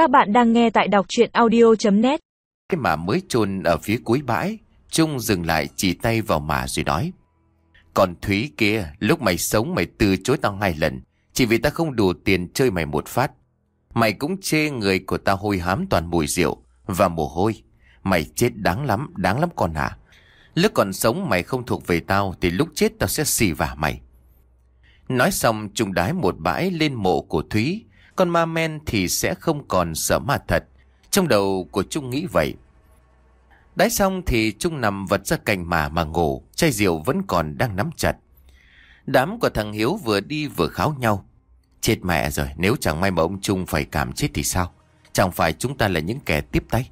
Các bạn đang nghe tại đọc chuyện audio.net Cái mà mới chôn ở phía cuối bãi Trung dừng lại chỉ tay vào mà rồi nói Còn Thúy kia Lúc mày sống mày từ chối tao hai lần Chỉ vì ta không đủ tiền chơi mày một phát. Mày cũng chê người của tao hôi hám toàn mùi rượu Và mồ hôi. Mày chết đáng lắm, đáng lắm con hả Lúc còn sống mày không thuộc về tao Thì lúc chết tao sẽ xì vả mày. Nói xong Trung đái một bãi lên mộ của Thúy con ma men thì sẽ không còn sợ ma thật. Trong đầu của Trung nghĩ vậy. Đái xong thì Trung nằm vật ra cành mà mà ngủ, Chai rượu vẫn còn đang nắm chặt. Đám của thằng Hiếu vừa đi vừa kháo nhau. Chết mẹ rồi, Nếu chẳng may mà ông Trung phải cảm chết thì sao? Chẳng phải chúng ta là những kẻ tiếp tay.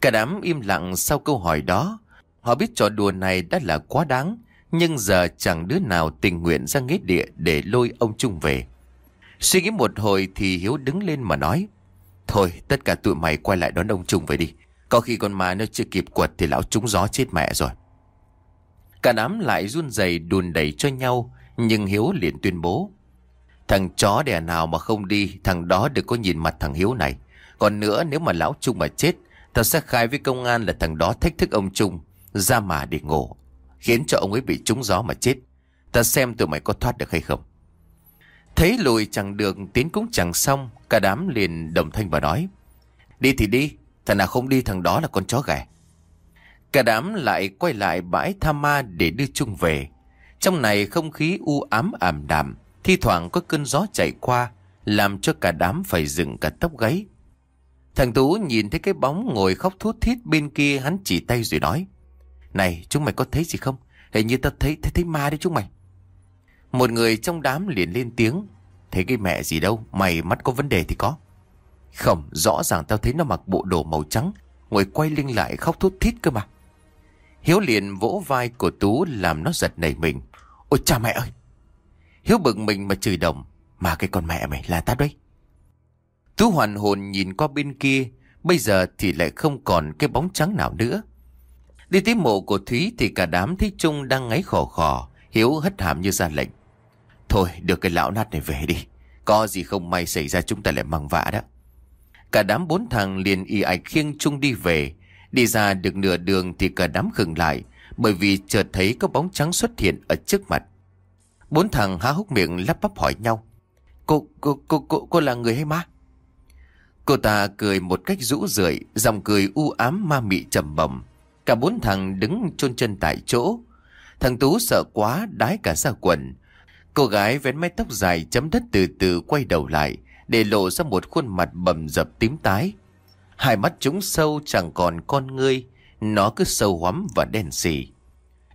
Cả đám im lặng sau câu hỏi đó. Họ biết trò đùa này đã là quá đáng, Nhưng giờ chẳng đứa nào tình nguyện ra nghĩa địa Để lôi ông Trung về. Suy nghĩ một hồi thì Hiếu đứng lên mà nói, Thôi, tất cả tụi mày quay lại đón ông Trung về đi. Có khi con ma nó chưa kịp quật Thì lão trúng gió chết mẹ rồi. Cả đám lại run rẩy đùn đẩy cho nhau, Nhưng Hiếu liền tuyên bố, Thằng chó đẻ nào mà không đi, Thằng đó đừng có nhìn mặt thằng Hiếu này. Còn nữa, nếu mà lão Trung mà chết, Tao sẽ khai với công an là thằng đó thách thức ông Trung, Ra mà để ngủ Khiến cho ông ấy bị trúng gió mà chết. Ta xem tụi mày có thoát được hay không. Thấy lùi chẳng được Tiến cũng chẳng xong Cả đám liền đồng thanh và nói Đi thì đi Thằng nào không đi thằng đó là con chó ghẻ Cả đám lại quay lại bãi tha ma để đưa chung về. Trong này không khí u ám ảm đạm Thi thoảng có cơn gió chạy qua Làm cho cả đám phải dựng cả tóc gáy. Thằng Tú nhìn thấy cái bóng ngồi khóc thút thít bên kia hắn chỉ tay rồi nói Này chúng mày có thấy gì không? Hình như tao thấy thấy, thấy ma đấy chúng mày. Một người trong đám liền lên tiếng. Thấy cái mẹ gì đâu, Mày mắt có vấn đề thì có. Không, rõ ràng tao thấy nó mặc bộ đồ màu trắng, Ngồi quay lưng lại khóc thút thít cơ mà. Hiếu liền vỗ vai của Tú Làm nó giật nảy mình. Ôi cha mẹ ơi! Hiếu bực mình mà chửi đồng. Mà cái con mẹ mày là tao đấy. Tú hoàn hồn nhìn qua bên kia, Bây giờ thì lại không còn cái bóng trắng nào nữa. Đi tới mộ của Thúy thì cả đám thấy Trung đang ngáy khò khò. Hiếu hất hàm như ra lệnh. Thôi được cái lão nát này về đi Có gì không may xảy ra chúng ta lại mang vạ đó Cả đám bốn thằng liền y ạch khiêng chung đi về Đi ra được nửa đường thì cả đám khừng lại Bởi vì chợt thấy có bóng trắng xuất hiện ở trước mặt Bốn thằng há hốc miệng lắp bắp hỏi nhau Cô, cô, cô, cô, cô là người hay ma? Cô ta cười một cách rũ rượi, dòng cười u ám ma mị trầm bầm. Cả bốn thằng đứng chôn chân tại chỗ. Thằng Tú sợ quá, đái cả ra quần. Cô gái vén mái tóc dài chấm đất từ từ quay đầu lại, để lộ ra một khuôn mặt bầm dập tím tái. Hai mắt chúng sâu chẳng còn con ngươi, nó cứ sâu hoắm và đen xì.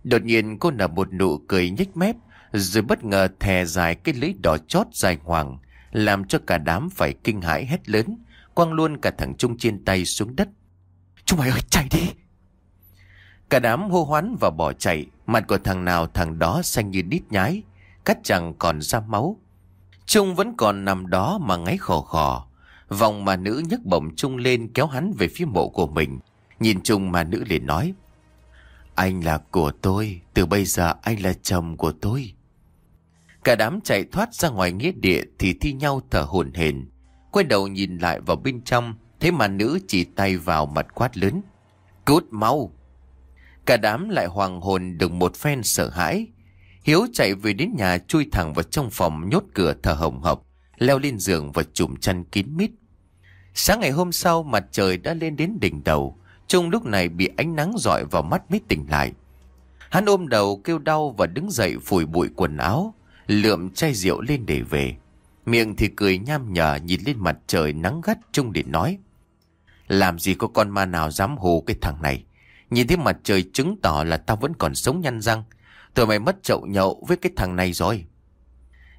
Đột nhiên cô nở một nụ cười nhếch mép, rồi bất ngờ thè dài cái lưỡi đỏ chót dài hoàng, làm cho cả đám phải kinh hãi hét lớn quăng luôn cả thằng Trung trên tay xuống đất. Chúng mày ơi chạy đi! Cả đám hô hoán và bỏ chạy, mặt của thằng nào thằng đó xanh như đít nhái, cắt chẳng còn ra máu. Trung vẫn còn nằm đó mà ngáy khò khò. Vòng mà nữ nhấc bổng Trung lên kéo hắn về phía mộ của mình. Nhìn Trung mà nữ liền nói. Anh là của tôi, từ bây giờ anh là chồng của tôi. Cả đám chạy thoát ra ngoài nghĩa địa thì thi nhau thở hổn hển. Quay đầu nhìn lại vào bên trong Thấy mà nữ chỉ tay vào mặt quát lớn Cút mau Cả đám lại hoàng hồn được một phen sợ hãi Hiếu chạy về đến nhà chui thẳng vào trong phòng nhốt cửa thở hồng hộc, Leo lên giường và chùm chăn kín mít Sáng ngày hôm sau, mặt trời đã lên đến đỉnh đầu Trung lúc này bị ánh nắng dọi vào mắt mới tỉnh lại Hắn ôm đầu kêu đau và đứng dậy phủi bụi quần áo, Lượm chai rượu lên để về Miệng thì cười nham nhở nhìn lên mặt trời nắng gắt trung để nói. Làm gì có con ma nào dám hù cái thằng này. Nhìn thấy mặt trời chứng tỏ là tao vẫn còn sống nhăn răng. Tụi mày mất chậu nhậu với cái thằng này rồi.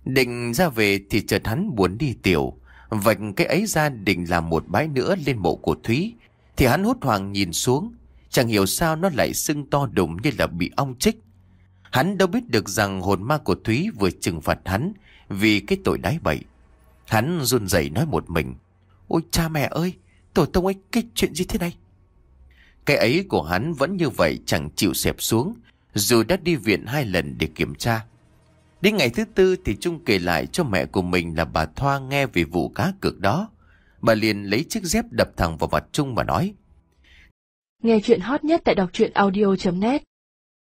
Định ra về thì chợt hắn buồn đi tiểu. Vạch cái ấy ra định làm một bãi nữa lên mộ của Thúy. Thì hắn hốt hoảng nhìn xuống. Chẳng hiểu sao nó lại sưng to đùng như là bị ong chích. Hắn đâu biết được rằng hồn ma của Thúy vừa trừng phạt hắn vì cái tội đái bậy. Hắn run rẩy nói một mình. Ôi cha mẹ ơi, tổ tông ấy cái chuyện gì thế này? Cái ấy của hắn vẫn như vậy chẳng chịu xẹp xuống, dù đã đi viện hai lần để kiểm tra. Đến ngày thứ tư thì Trung kể lại cho mẹ của mình là bà Thoa nghe về vụ cá cược đó. Bà liền lấy chiếc dép đập thẳng vào mặt Trung mà nói. Nghe chuyện hot nhất tại đọc truyện audio.net